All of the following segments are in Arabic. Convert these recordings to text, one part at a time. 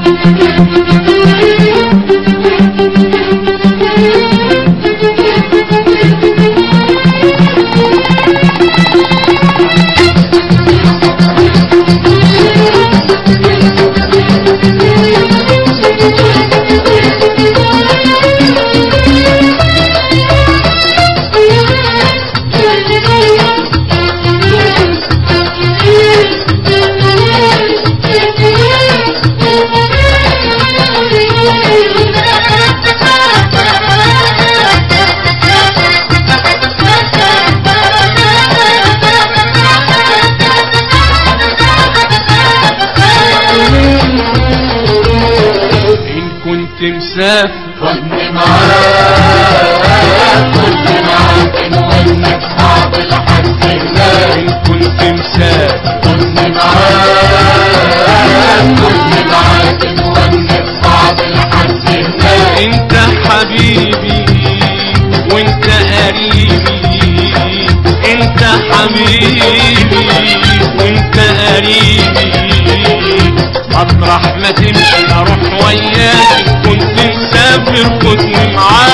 thank you. التمساح خدني معاك كنت معاك مهمة صعب لحد الله كنت تمساح. خدني معاك كل صعب لحد الله انت حبيبي وانت قريبي انت حبيبي وانت قريبي. اطرح ما تمشي أروح وياك. في القدم على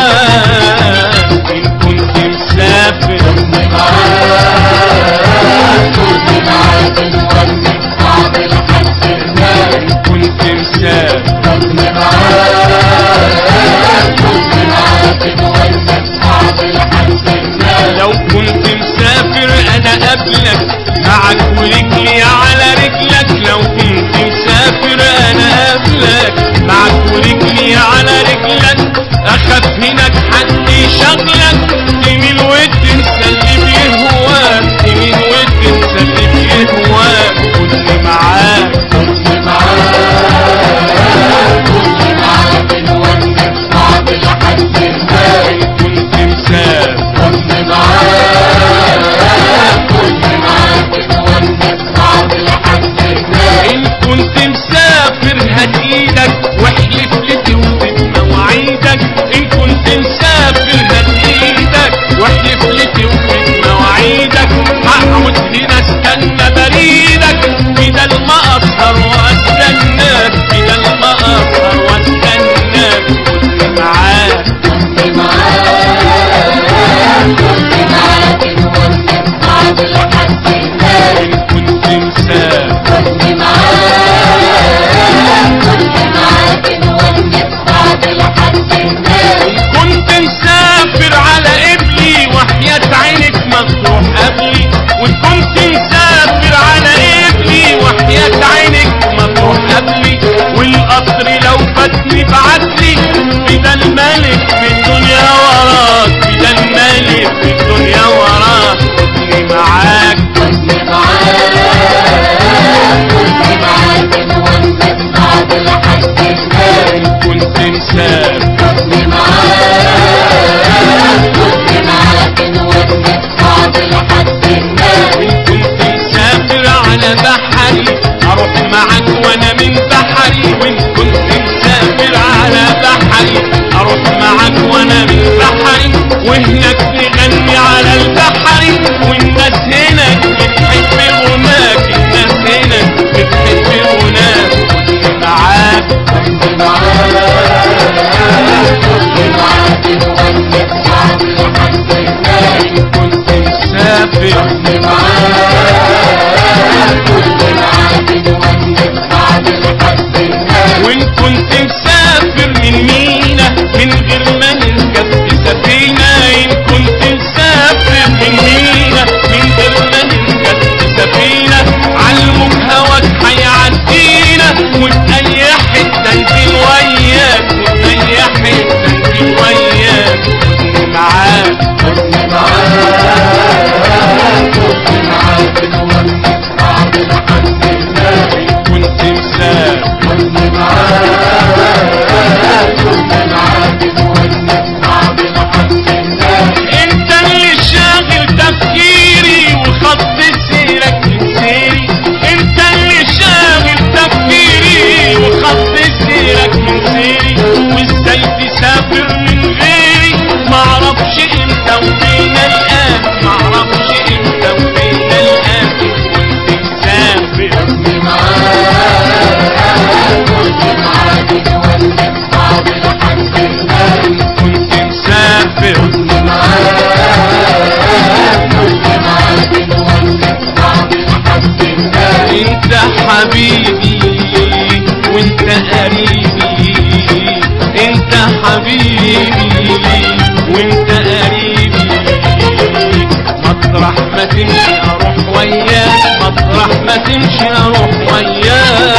قطري لو فاتني بعتري بدا الملك في الدنيا وراك. بدا الملك في الدنيا وراك. خدني معاك. خدني معاك. خدني معاك. وانت تساعد لحد الثاني كنت مساعد Dios انت حبيبي وانت قريبي. انت حبيبي وانت قريبي. مطرح ما تمشي أروح وياك مطرح ما تمشي أروح وياك